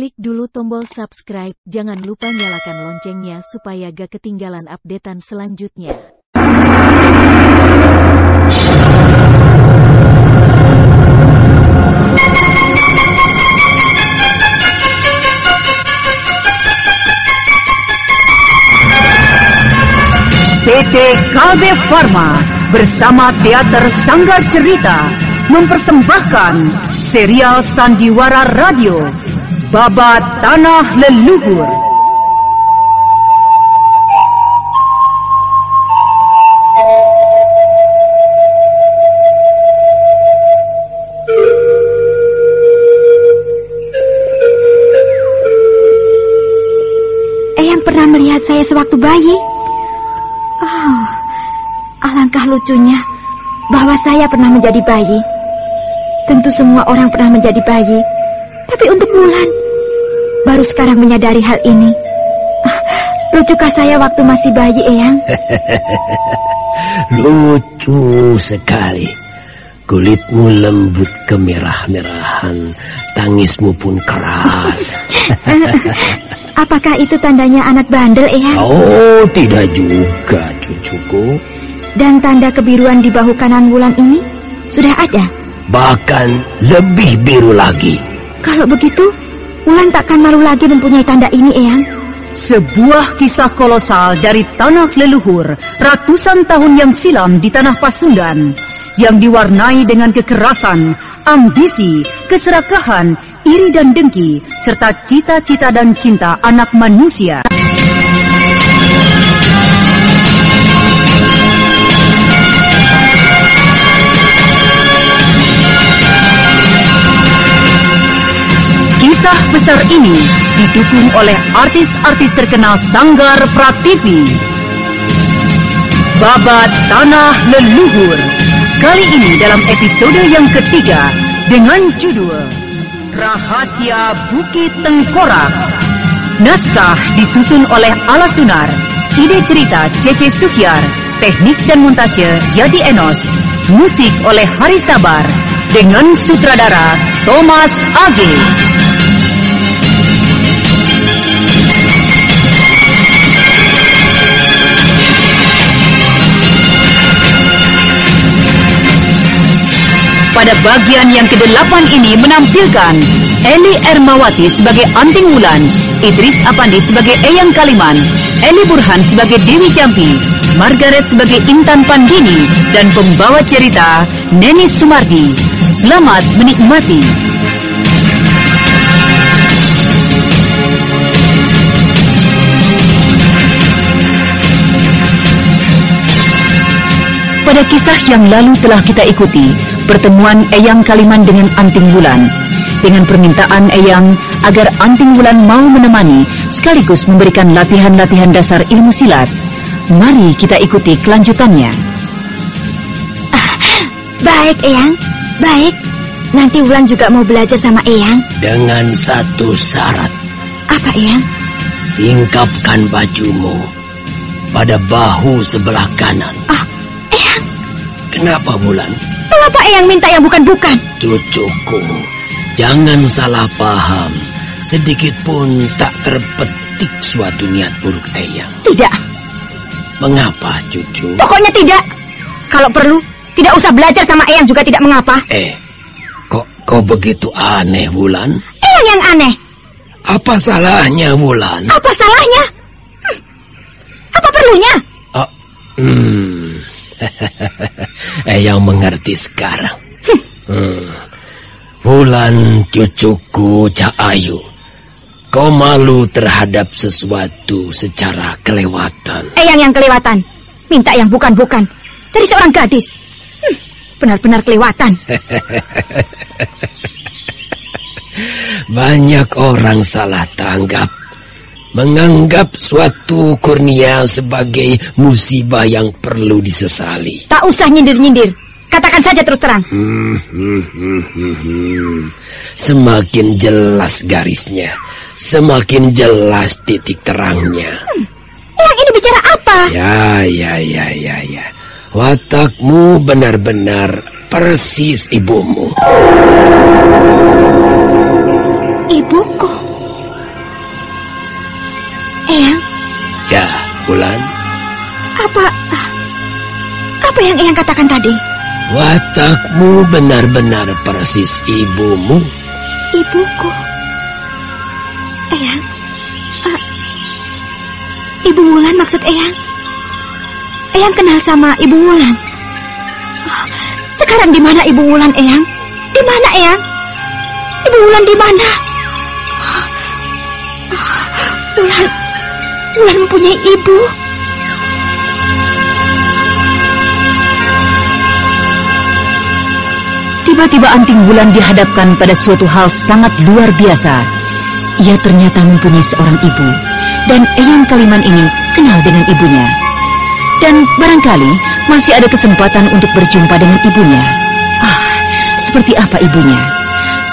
Klik dulu tombol subscribe, jangan lupa nyalakan loncengnya supaya gak ketinggalan updatean selanjutnya. PT KB Pharma bersama Teater Sanggar Cerita mempersembahkan serial Sandiwara Radio Babat Tanah Leluhur. Eyang pernah melihat saya sewaktu bayi. Oh, alangkah lucunya bahwa saya pernah menjadi bayi. Tentu semua orang pernah menjadi bayi. Tapi untuk Mulan, baru sekarang menyadari hal ini. Ah, lucukah saya waktu masih bayi, Eyang? Lucu sekali. Kulitmu lembut kemerah-merahan, tangismu pun keras. Apakah itu tandanya anak bandel, Eyang? oh, tidak juga, cucuku. Dan tanda kebiruan di bahu kanan Wulan ini sudah ada. Bahkan lebih biru lagi. Kalau begitu, Wulan takkan malu lagi mempunyai tanda ini, Eyang. Sebuah kisah kolosal dari tanah leluhur ratusan tahun yang silam di tanah Pasundan yang diwarnai dengan kekerasan, ambisi, keserakahan, iri dan dengki, serta cita-cita dan cinta anak manusia. Besar ini didukung oleh artis-artis terkenal Sanggar Prativi. Babat Tanah Leluhur. Kali ini dalam episode yang ketiga dengan judul Rahasia Bukit Tengkorak. Naskah disusun oleh Ala Sunar. Ide cerita Cece Sukyar. Teknik dan montase Yadi Enos. Musik oleh Hari Sabar. Dengan sutradara Thomas Age. Pada bagian yang kedelapan ini menampilkan Eli Ermawati sebagai Anting Wulan, Idris Apandi sebagai Eyang Kaliman, Eli Burhan sebagai Dewi Jampi, Margaret sebagai Intan Pandini, dan pembawa cerita Neni Sumardi. Selamat menikmati. Pada kisah yang lalu telah kita ikuti pertemuan Eyang Kaliman dengan Anting Wulan. Dengan permintaan Eyang agar Anting Wulan mau menemani sekaligus memberikan latihan-latihan dasar ilmu silat. Mari kita ikuti kelanjutannya. Baik, Eyang. Baik. Nanti Wulan juga mau belajar sama Eyang. Dengan satu syarat, Apa, Eyang? singkapkan bajumu pada bahu sebelah kanan. Ah. Kenapa bulan? Mengapa Eyang minta yang bukan-bukan? Cucuku, jangan salah paham. Sedikit pun tak terpetik suatu niat buruk Eyang. Tidak. Mengapa, cucu? Pokoknya tidak. Kalau perlu, tidak usah belajar sama Eyang juga tidak mengapa. Eh, kok kau begitu aneh, Wulan? Eyang yang aneh. Apa salahnya, Wulan? Apa salahnya? Hmm. Apa perlunya? Oh, hmm. Eyang mengerti sekarang. Hmm. Wulan cucuku Cak Ayu. Kau malu terhadap sesuatu secara kelewatan. Eyang yang kelewatan. Minta yang bukan-bukan. Dari seorang gadis. Hmm, Benar-benar kelewatan. Banyak orang salah tanggap. Menganggap suatu kurnia sebagai musibah yang perlu disesali. Tak usah nyindir-nyindir. Katakan saja terus terang. Hmm, hmm, hmm, hmm, hmm. Semakin jelas garisnya, semakin jelas titik terangnya. Eyang ini bicara apa? Ya, ya, ya, ya, ya. Watakmu benar-benar persis ibumu. Ibuku. Eyang, Ya, Wulan. apa... Apa yang Eyang katakan tadi? Watakmu benar-benar persis ibumu. Ibuku. Eyang. ah, Ibu Wulan maksud Eyang. Eyang kenal sama Ibu Wulan. Ah, sekarang di mana Ibu Wulan, Eyang? Di mana, Eyang? Ibu Wulan di mana? Ah, ah, Wulan, Mempunyai ibu. Tiba-tiba Anting Bulan dihadapkan pada suatu hal sangat luar biasa. Ia ternyata mempunyai seorang ibu, dan Eyang Kaliman ini kenal dengan ibunya. Dan barangkali masih ada kesempatan untuk berjumpa dengan ibunya. Ah, seperti apa ibunya?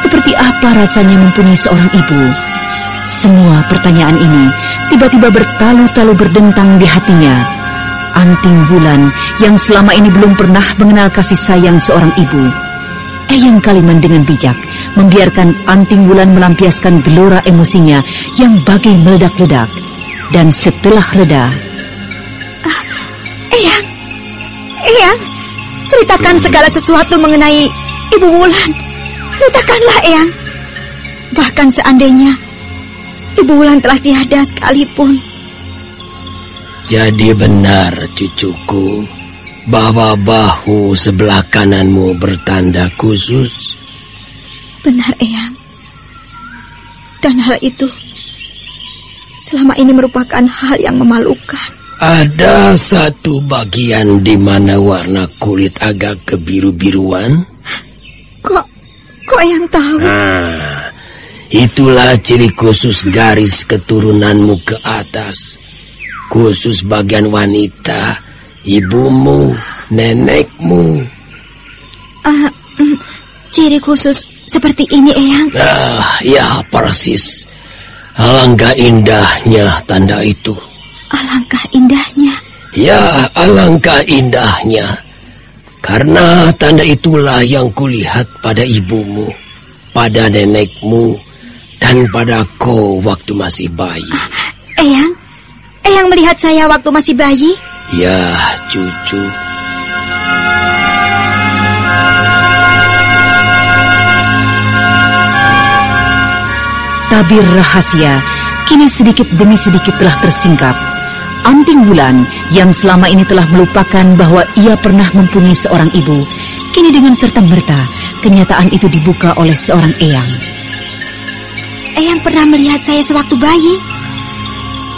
Seperti apa rasanya mempunyai seorang ibu? Semua pertanyaan ini tiba-tiba bertalu-talu berdentang di hatinya. Anting Bulan yang selama ini belum pernah mengenal kasih sayang seorang ibu. Eyang Kaliman dengan bijak membiarkan Anting Bulan melampiaskan gelora emosinya yang bagai meledak-ledak. Dan setelah reda, Eyang, Eyang, ceritakan segala sesuatu mengenai Ibu Wulan. Ceritakanlah, Eyang. Bahkan seandainya Ibu Wulan telah tiada sekalipun. Jadi benar, cucuku, bahwa bahu sebelah kananmu bertanda khusus. Benar, Eyang. Dan hal itu selama ini merupakan hal yang memalukan. Ada satu bagian di mana warna kulit agak kebiru-biruan. Kok, kok Eyang tahu? Nah, itulah ciri khusus garis keturunanmu ke atas. Khusus bagian wanita, ibumu, nenekmu. Ah, mm, ciri khusus seperti ini, Eyang. Ah, ya persis. Alangkah indahnya tanda itu. Alangkah indahnya. Ya, alangkah indahnya. Karena tanda itulah yang kulihat pada ibumu, pada nenekmu, dan pada kau waktu masih bayi. Eyang, Eyang melihat saya waktu masih bayi. Ya, cucu. tabir rahasia kini sedikit demi sedikit telah tersingkap. Anting Bulan yang selama ini telah melupakan bahwa ia pernah mempunyai seorang ibu, kini dengan serta-merta kenyataan itu dibuka oleh seorang eyang. Eyang pernah melihat saya sewaktu bayi.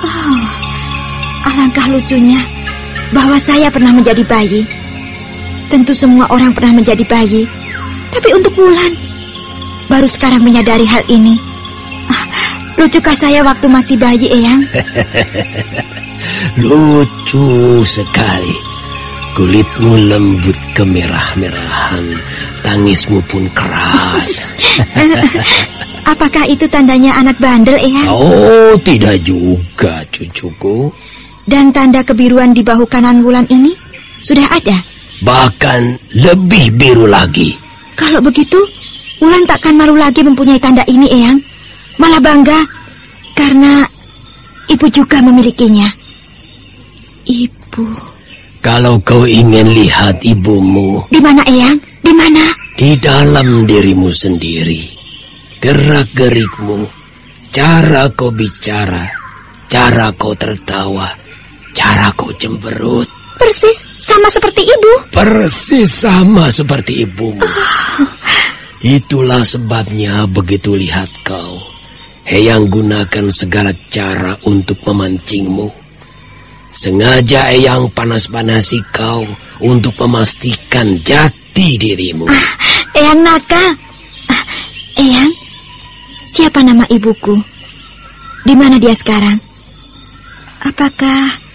Oh, alangkah lucunya bahwa saya pernah menjadi bayi. Tentu semua orang pernah menjadi bayi. Tapi untuk Wulan, baru sekarang menyadari hal ini. Ah, lucukah saya waktu masih bayi, Eyang? Lucu sekali. Kulitmu lembut kemerah-merahan, tangismu pun keras. Apakah itu tandanya anak bandel, Eyang? oh, tidak juga, cucuku. Dan tanda kebiruan di bahu kanan Wulan ini sudah ada. Bahkan lebih biru lagi. Kalau begitu, Wulan takkan malu lagi mempunyai tanda ini, Eyang. Malah bangga karena ibu juga memilikinya. Ibu. Kalau kau ingin lihat ibumu Di mana, Eyang? Di mana? di dalam dirimu sendiri, gerak-gerikmu, cara kau bicara, cara kau tertawa, cara kau cemberut, Persis sama seperti ibu. persis sama seperti ibumu. Itulah sebabnya begitu lihat kau, Eyang gunakan segala cara untuk memancingmu. Sengaja Eyang panas-panasi kau untuk memastikan jati dirimu. Eyang nakal. Ah, Eyang, siapa nama ibuku? Di mana dia sekarang? Apakah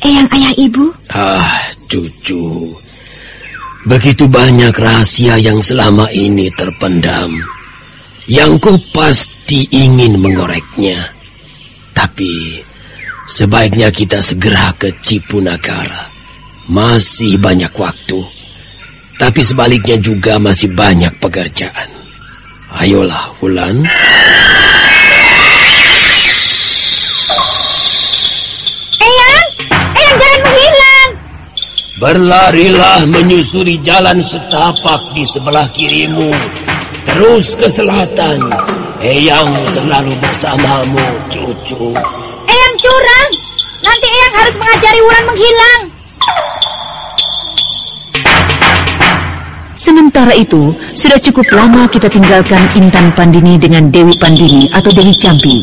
Eyang ayah ibu? Ah, cucu. Begitu banyak rahasia yang selama ini terpendam. Yang kau pasti ingin mengoreknya. Tapi sebaiknya kita segera ke Cipunagara. Masih banyak waktu. Tapi sebaliknya juga masih banyak pekerjaan. Ayolah, Wulan. Eyang, Eyang jangan menghilang. Berlarilah menyusuri jalan setapak di sebelah kirimu. Terus ke selatan. Eyang selalu bersamamu, cucu. Eyang curang. Nanti Eyang harus mengajari Wulan menghilang. Sementara itu, sudah cukup lama kita tinggalkan Intan Pandini dengan Dewi Pandini atau Dewi Campi.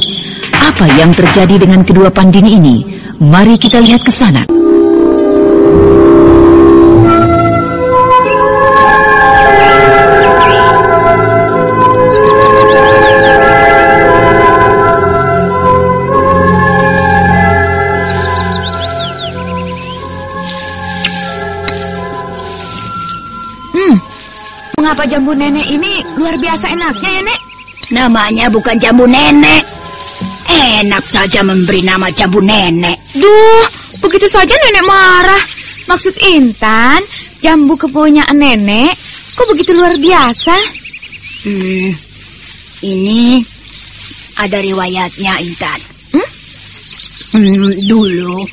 Apa yang terjadi dengan kedua Pandini ini? Mari kita lihat ke sana. Luar biasa enaknya ya, Nek? Namanya bukan jambu nenek. Enak saja memberi nama jambu nenek. Duh, begitu saja nenek marah. Maksud Intan, jambu kepunyaan nenek, kok begitu luar biasa? Hmm, ini ada riwayatnya, Intan. Hmm? Hmm, dulu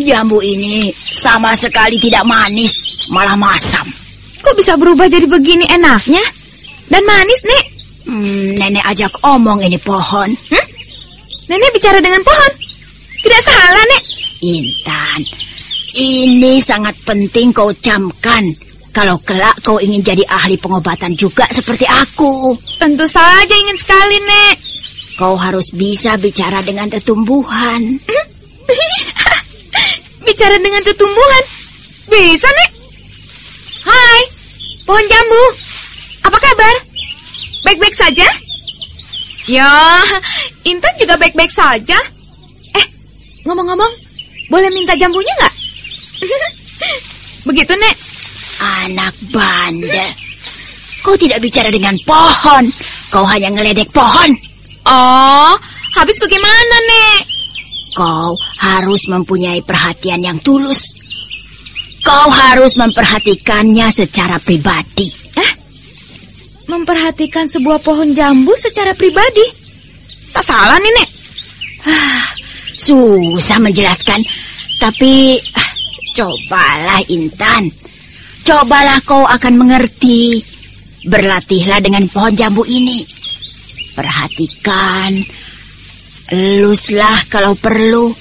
jambu ini sama sekali tidak manis, malah masam. Kok bisa berubah jadi begini enaknya? Dan manis, Nek. Hmm, nenek ajak omong ini pohon. Hmm? Nenek bicara dengan pohon. Tidak salah, Nek. Intan, ini sangat penting kau camkan. Kalau kelak kau ingin jadi ahli pengobatan juga seperti aku. Tentu saja ingin sekali, Nek. Kau harus bisa bicara dengan tetumbuhan. Bicara dengan tumbuhan. Bisa, Nek. Hai, pohon jambu. Kabar? Baik-baik saja? Ya, Intan juga baik-baik saja. Eh, ngomong-ngomong, boleh minta jambunya nggak? Begitu, Nek. Anak bandel. Kau tidak bicara dengan pohon. Kau hanya ngeledek pohon. Oh, habis bagaimana, Nek? Kau harus mempunyai perhatian yang tulus. Kau harus memperhatikannya secara pribadi. Memperhatikan sebuah pohon jambu secara pribadi. Tak salah nih, Nek. Ah, susah menjelaskan. Tapi ah, cobalah Intan. Cobalah kau akan mengerti. Berlatihlah dengan pohon jambu ini. Perhatikan. Eluslah kalau perlu.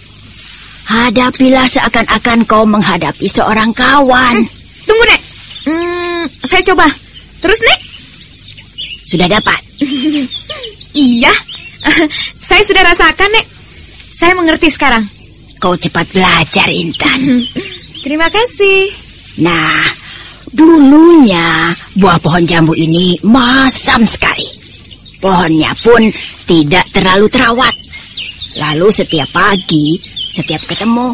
Hadapilah seakan-akan kau menghadapi seorang kawan. Tunggu, Nek. Hmm, saya coba. Terus, Nek? Sudah dapat? Iya. saya sudah rasakan, Nek. Saya mengerti sekarang. Kau cepat belajar, Intan. Terima kasih. Nah, dulunya buah pohon jambu ini masam sekali. Pohonnya pun tidak terlalu terawat. Lalu setiap pagi, setiap ketemu,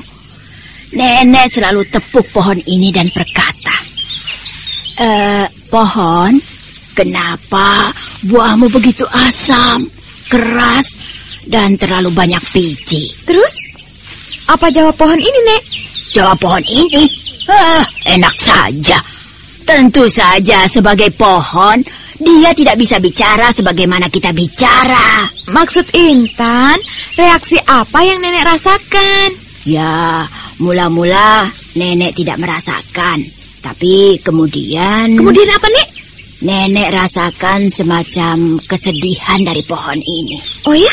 nenek selalu tepuk pohon ini dan berkata, Eh, pohon, kenapa buahmu begitu asam, keras, dan terlalu banyak biji? Terus, apa jawab pohon ini, Nek? Jawab pohon ini, ah, enak saja. Tentu saja sebagai pohon, dia tidak bisa bicara sebagaimana kita bicara. Maksud Intan, reaksi apa yang nenek rasakan? Ya, mula-mula nenek tidak merasakan. Tapi kemudian... Kemudian apa, Nek? Nenek rasakan semacam kesedihan dari pohon ini. Oh ya?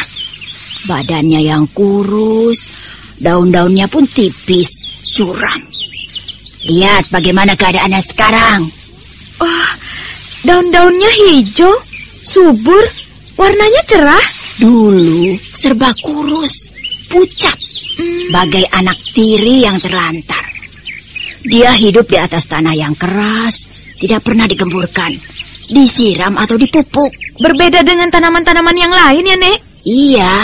Badannya yang kurus, daun-daunnya pun tipis, suram. Lihat bagaimana keadaannya sekarang. Oh, daun-daunnya hijau, subur, warnanya cerah. Dulu serba kurus, pucat, Hmm, bagai anak tiri yang terlantar. Dia hidup di atas tanah yang keras, tidak pernah digemburkan, disiram atau dipupuk. berbeda dengan tanaman-tanaman yang lain ya, Nek? Iya.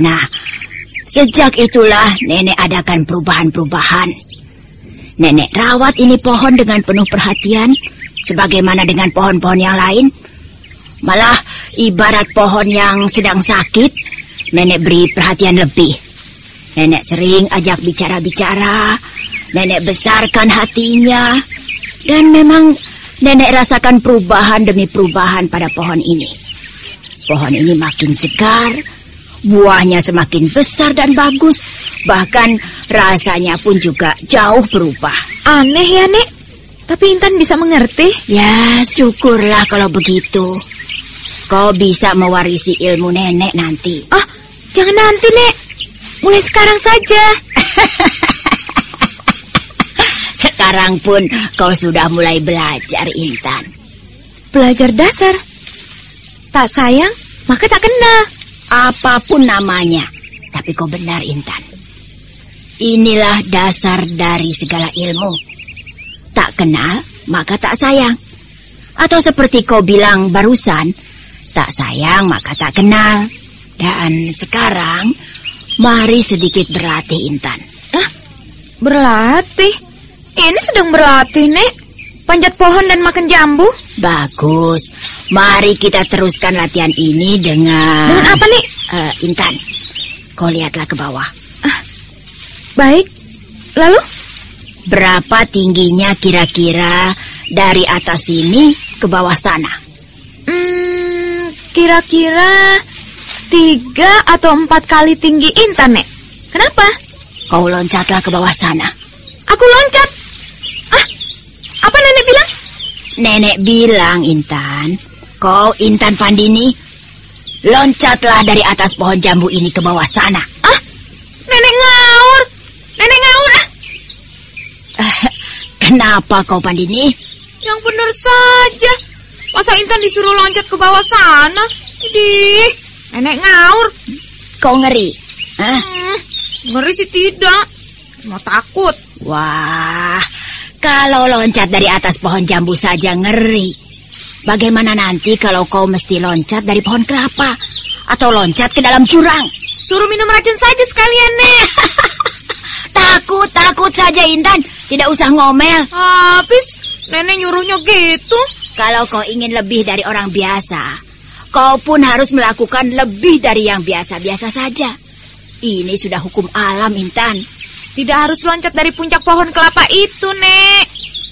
Nah, sejak itulah nenek adakan perubahan-perubahan. Nenek rawat ini pohon dengan penuh perhatian, sebagaimana dengan pohon-pohon yang lain. Malah ibarat pohon yang sedang sakit, nenek beri perhatian lebih. Nenek sering ajak bicara-bicara, nenek besarkan hatinya, dan memang nenek rasakan perubahan demi perubahan pada pohon ini. Pohon ini makin segar, buahnya semakin besar dan bagus, bahkan rasanya pun juga jauh berubah. Aneh ya, Nek. Tapi Intan bisa mengerti. Ya, syukurlah kalau begitu. Kau bisa mewarisi ilmu nenek nanti. Ah, jangan nanti, Nek. Mulai sekarang saja. Sekarang pun kau sudah mulai belajar, Intan. Belajar dasar. Tak sayang, maka tak kenal. Apa pun namanya. Tapi kau benar, Intan. Inilah dasar dari segala ilmu. Tak kenal, maka tak sayang. Atau seperti kau bilang barusan, tak sayang maka tak kenal. Dan sekarang, mari sedikit berlatih, Intan. Ah, berlatih? Ini sedang berlatih, Nek. Panjat pohon dan makan jambu. Bagus. Mari kita teruskan latihan ini dengan... Dengan apa, nih? Eh, Intan, kau lihatlah ke bawah. Baik. Lalu? Berapa tingginya kira-kira dari atas sini ke bawah sana? Hmm, kira-kira tiga atau empat kali tinggi Intan, Nek. Kenapa? Kau loncatlah ke bawah sana. Aku loncat. Ah, apa nenek bilang? Nenek bilang, Intan, kau Intan Pandini, loncatlah dari atas pohon jambu ini ke bawah sana. Ah, nenek ngaur. Nenek ngaur, ah. Kenapa kau Pandini? Yang benar saja. Masa Intan disuruh loncat ke bawah sana? Idih, nenek ngaur. Kau ngeri? Hah? Hmm, ngeri sih tidak. Mau takut. Wah, kalau loncat dari atas pohon jambu saja ngeri. Bagaimana nanti kalau kau mesti loncat dari pohon kelapa? Atau loncat ke dalam jurang? Suruh minum racun saja sekalian, Nek. Takut, takut saja Intan. Tidak usah ngomel. Habis nenek nyuruhnya gitu. Kalau kau ingin lebih dari orang biasa, kau pun harus melakukan lebih dari yang biasa-biasa saja. Ini sudah hukum alam, Intan. Tidak harus loncat dari puncak pohon kelapa itu, Nek.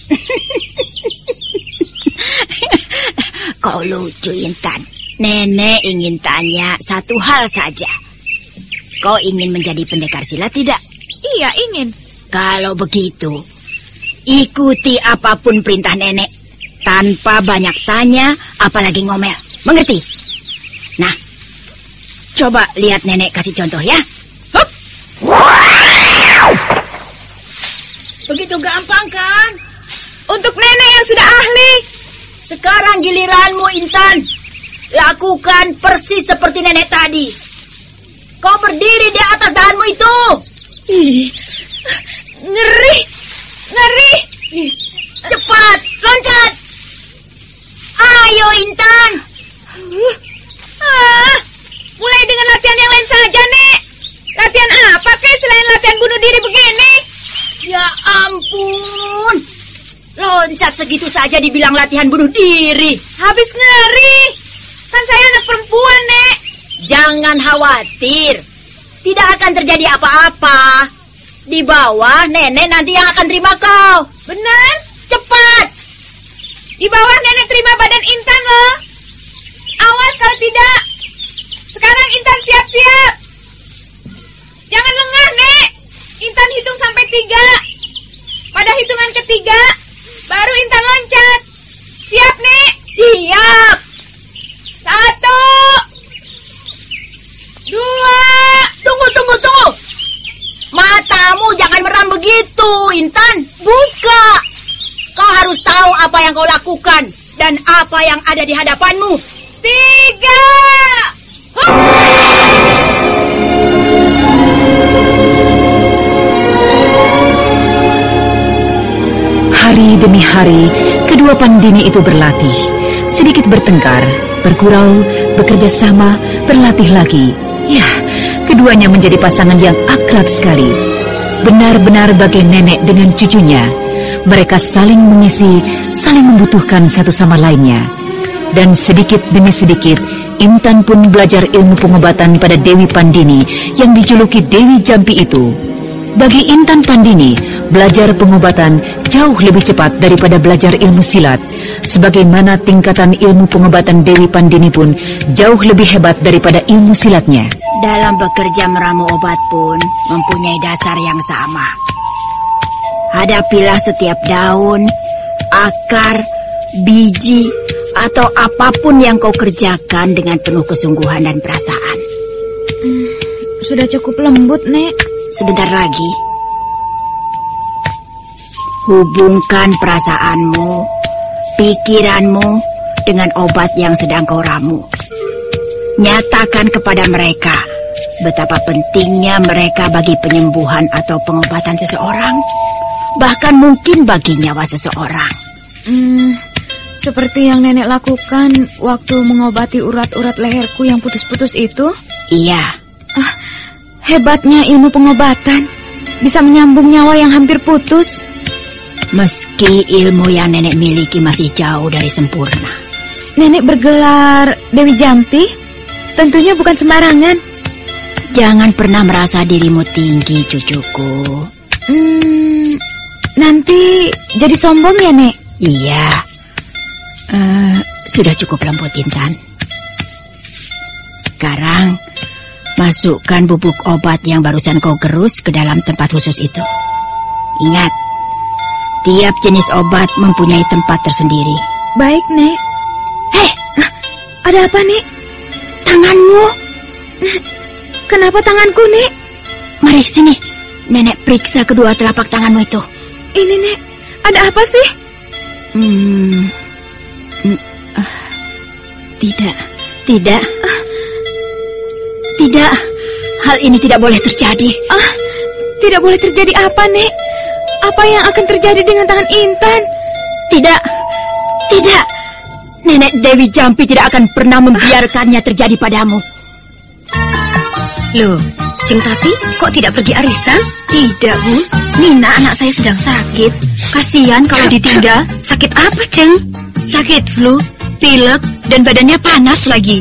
Kau lucu, Intan. Nenek ingin tanya satu hal saja. Kau ingin menjadi pendekar silat tidak? Iya, ingin. Kalau begitu, ikuti apa pun perintah nenek. Tanpa banyak tanya, apalagi ngomel. Mengerti? Nah, coba lihat nenek kasih contoh ya. Hup. Begitu gampang kan? Untuk nenek yang sudah ahli. Sekarang giliranmu, Intan. Lakukan persis seperti nenek tadi. Kau berdiri di atas dahanmu itu. Ih, ngeri. Ngeri. Cepat, loncat. Ayo, Intan. Uh, ah, mulai dengan latihan yang lain saja, Nek. Latihan apa kek selain latihan bunuh diri begini? Ya ampun. Loncat segitu saja dibilang latihan bunuh diri. Habis ngeri. Kan saya anak perempuan, Nek. Jangan khawatir. Tidak akan terjadi apa-apa. Di bawah nenek nanti yang akan terima kau. Benar? Cepat. Di bawah nenek terima badan Intan loh. Awas kalau tidak. Sekarang Intan siap-siap. Hitung sampai tiga. Pada hitungan ketiga, baru Intan loncat. Siap, Nek? Siap. Satu. Dua. Tunggu, tunggu, tunggu. Matamu jangan meram begitu, Intan. Buka. Kau harus tahu apa yang kau lakukan dan apa yang ada di hadapanmu. Tiga. Hup. Hari demi hari, kedua pandini itu berlatih. Sedikit bertengkar, bergurau, bekerja sama, berlatih lagi. Ya, keduanya menjadi pasangan yang akrab sekali. Benar-benar bagai nenek dengan cucunya. Mereka saling mengisi, saling membutuhkan satu sama lainnya. Dan sedikit demi sedikit, Intan pun belajar ilmu pengobatan pada Dewi Pandini yang dijuluki Dewi Jampi itu. Bagi Intan Pandini, belajar pengobatan jauh lebih cepat daripada belajar ilmu silat. Sebagaimana tingkatan ilmu pengobatan Dewi Pandini pun jauh lebih hebat daripada ilmu silatnya. Dalam bekerja meramu obat pun mempunyai dasar yang sama. Hadapilah setiap daun, akar, biji, atau apa pun yang kau kerjakan dengan penuh kesungguhan dan perasaan. Sudah cukup lembut, Nek. Sebentar lagi. Hubungkan perasaanmu, pikiranmu dengan obat yang sedang kau ramu. Nyatakan kepada mereka betapa pentingnya mereka bagi penyembuhan atau pengobatan seseorang, bahkan mungkin bagi nyawa seseorang. Hmm, seperti yang nenek lakukan waktu mengobati urat-urat leherku yang putus-putus itu. Iya, hebatnya ilmu pengobatan. Bisa menyambung nyawa yang hampir putus. meski ilmu yang nenek miliki masih jauh dari sempurna. Nenek bergelar Dewi Jampi. Tentunya bukan sembarangan. Jangan pernah merasa dirimu tinggi, cucuku. Hmm, nanti jadi sombong ya, Nek? Iya. Eh, sudah cukup lembut, Intan. Sekarang, masukkan bubuk obat yang barusan kau gerus ke dalam tempat khusus itu. Ingat, tiap jenis obat mempunyai tempat tersendiri. Baik, Nek. Heh, Ada apa, Nek? tanganmu. Kenapa tanganku, Nek? Mari sini. Nenek periksa kedua telapak tanganmu itu. Ini, Nek. Ada apa sih? Hmm. Hmm, ah, tidak, tidak. Ah, tidak. Hal ini tidak boleh terjadi. Ah, tidak boleh terjadi apa, Nek? Apa yang akan terjadi dengan tangan Intan? Tidak. Tidak. Nenek Dewi Jampi tidak akan pernah membiarkannya terjadi padamu. Loh, Ceng Tati kok tidak pergi arisan? Tidak, Bu. Nina anak saya sedang sakit. Kasihan kalau ditinggal. Sakit apa, Ceng? Sakit flu, pilek, dan badannya panas lagi.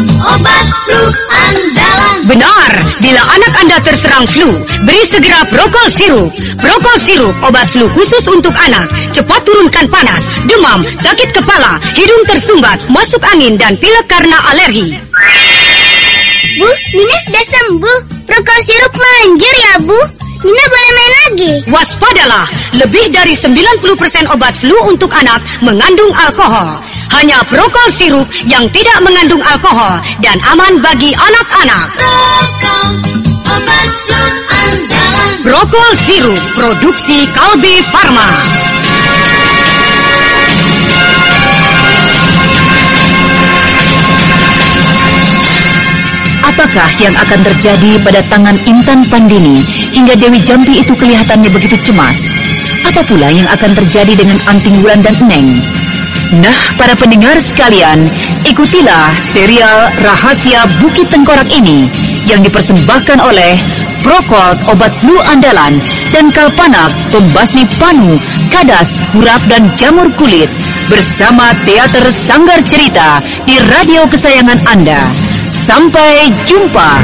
Obat flu andalan. Benar, bila anak Anda terserang flu, beri segera Prokol sirup. Prokol sirup obat flu khusus untuk anak. Cepat turunkan panas, demam, sakit kepala, hidung tersumbat, masuk angin dan pilek karena alergi. Bu, Nina sudah sembuh. Prokol sirup manjur ya, Bu. Nina boleh main lagi. Waspadalah, lebih dari 90% obat flu untuk anak mengandung alkohol. Hanya Prokol sirup yang tidak mengandung alkohol dan aman bagi anak-anak. Obat flu andalan. Prokol sirup produksi Kalbe Farma. Apakah yang akan terjadi pada tangan Intan Pandini hingga Dewi Jampi itu kelihatannya begitu cemas? Apa pula yang akan terjadi dengan Anting Wulan dan Neng? Nah, para pendengar sekalian, ikutilah serial Rahasia Bukit Tengkorak ini yang dipersembahkan oleh Prokol Obat Flu Andalan dan Kalpanak Pembasmi Panu, Kadas, Hurap dan Jamur Kulit bersama Teater Sanggar Cerita di radio kesayangan Anda. Sampai jumpa.